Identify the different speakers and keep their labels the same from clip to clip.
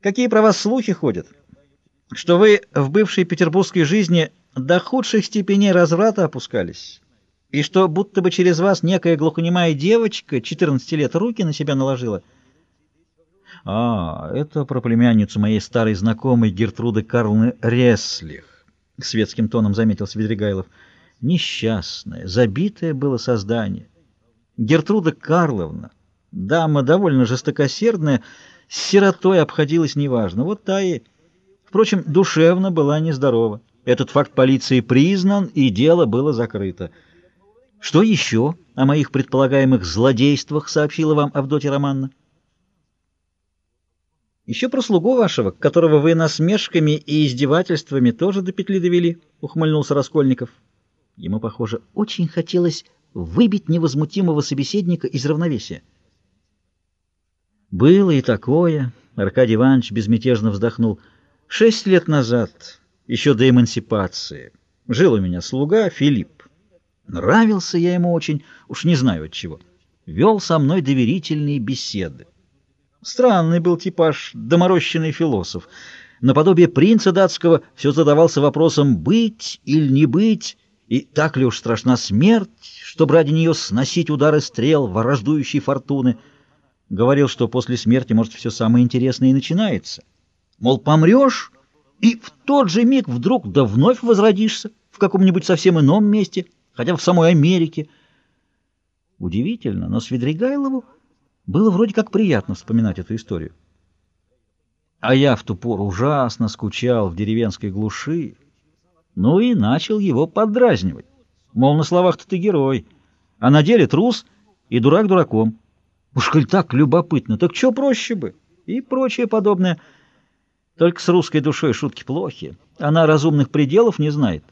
Speaker 1: Какие про вас слухи ходят? Что вы в бывшей петербургской жизни до худших степеней разврата опускались, и что будто бы через вас некая глухонемая девочка 14 лет руки на себя наложила. А, это про племянницу моей старой знакомой Гертруды Карловны Реслих, светским тоном заметил Свидригайлов. Несчастное, забитое было создание. Гертруда Карловна, дама довольно жестокосердная, с сиротой обходилась неважно. Вот та и... Впрочем, душевно была нездорова. Этот факт полиции признан, и дело было закрыто. Что еще о моих предполагаемых злодействах сообщила вам Авдотья Романна? Еще про слугу вашего, которого вы насмешками и издевательствами тоже до петли довели, — ухмыльнулся Раскольников. Ему, похоже, очень хотелось выбить невозмутимого собеседника из равновесия. Было и такое, — Аркадий Иванович безмятежно вздохнул, — шесть лет назад, еще до эмансипации, жил у меня слуга Филипп. Нравился я ему очень, уж не знаю от чего. Вел со мной доверительные беседы. Странный был типаж, доморощенный философ. Наподобие принца датского все задавался вопросом «быть или не быть?» И так ли уж страшна смерть, чтобы ради нее сносить удары стрел ворождующей фортуны? Говорил, что после смерти, может, все самое интересное и начинается. Мол, помрешь, и в тот же миг вдруг да вновь возродишься в каком-нибудь совсем ином месте, хотя в самой Америке. Удивительно, но Свидригайлову было вроде как приятно вспоминать эту историю. А я в ту пору ужасно скучал в деревенской глуши, ну и начал его поддразнивать. Мол, на словах-то ты герой, а на деле трус и дурак дураком. Уж коль так любопытно, так что проще бы? И прочее подобное. Только с русской душой шутки плохи. Она разумных пределов не знает.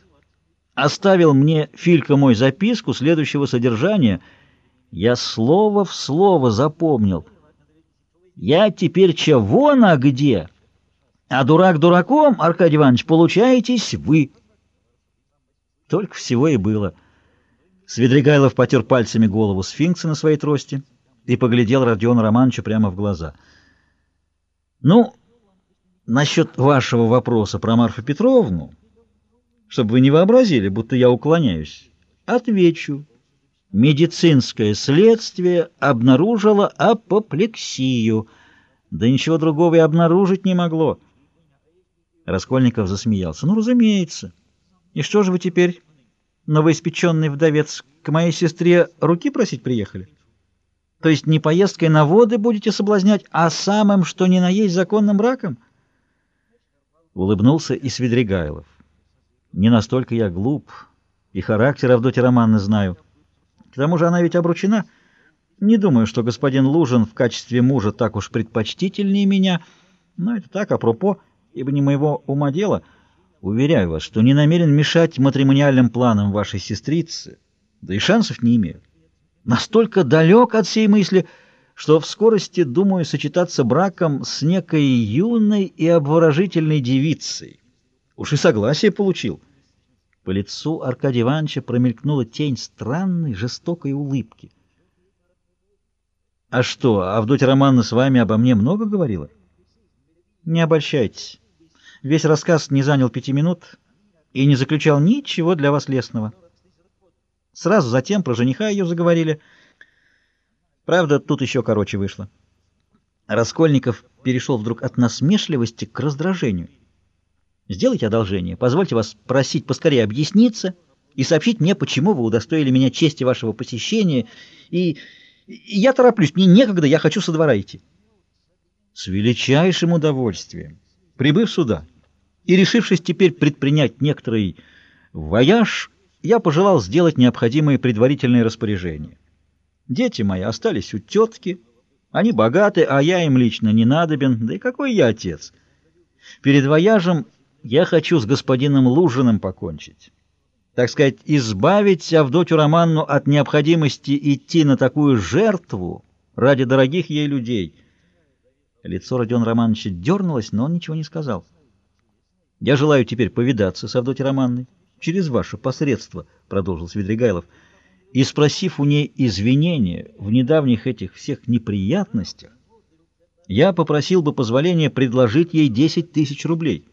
Speaker 1: Оставил мне Филька мой записку следующего содержания. Я слово в слово запомнил. Я теперь чего на где? А дурак дураком, Аркадий Иванович, получаетесь вы. Только всего и было. Свидригайлов потер пальцами голову сфинкса на своей трости и поглядел Родиону Романовичу прямо в глаза. «Ну, насчет вашего вопроса про Марфу Петровну, чтобы вы не вообразили, будто я уклоняюсь, отвечу. Медицинское следствие обнаружило апоплексию, да ничего другого и обнаружить не могло». Раскольников засмеялся. «Ну, разумеется». И что же вы теперь, новоиспеченный вдовец, к моей сестре руки просить приехали? То есть не поездкой на воды будете соблазнять, а самым, что ни на есть, законным браком? Улыбнулся и Свидригайлов. Не настолько я глуп, и характер Авдотьи Романны знаю. К тому же она ведь обручена. Не думаю, что господин Лужин в качестве мужа так уж предпочтительнее меня, но это так, апропо, ибо не моего ума дело — Уверяю вас, что не намерен мешать матримониальным планам вашей сестрицы, да и шансов не имею. Настолько далек от всей мысли, что в скорости думаю сочетаться браком с некой юной и обворожительной девицей. Уж и согласие получил. По лицу Аркадия Ивановича промелькнула тень странной, жестокой улыбки. — А что, Авдотья Романовна с вами обо мне много говорила? — Не обольщайтесь. Весь рассказ не занял пяти минут и не заключал ничего для вас лестного. Сразу затем про жениха ее заговорили. Правда, тут еще короче вышло. Раскольников перешел вдруг от насмешливости к раздражению. «Сделайте одолжение, позвольте вас просить поскорее объясниться и сообщить мне, почему вы удостоили меня чести вашего посещения, и, я тороплюсь, мне некогда, я хочу со двора идти». «С величайшим удовольствием». Прибыв сюда и решившись теперь предпринять некоторый вояж, я пожелал сделать необходимые предварительные распоряжения. Дети мои остались у тетки, они богаты, а я им лично не надобен, да и какой я отец. Перед вояжем я хочу с господином Лужиным покончить. Так сказать, избавить Авдотью Романну от необходимости идти на такую жертву ради дорогих ей людей — Лицо Родиона Романовича дернулось, но он ничего не сказал. «Я желаю теперь повидаться с Авдотьей Романной через ваше посредство», — продолжил Свидригайлов, «и, спросив у ней извинения в недавних этих всех неприятностях, я попросил бы позволения предложить ей 10 тысяч рублей.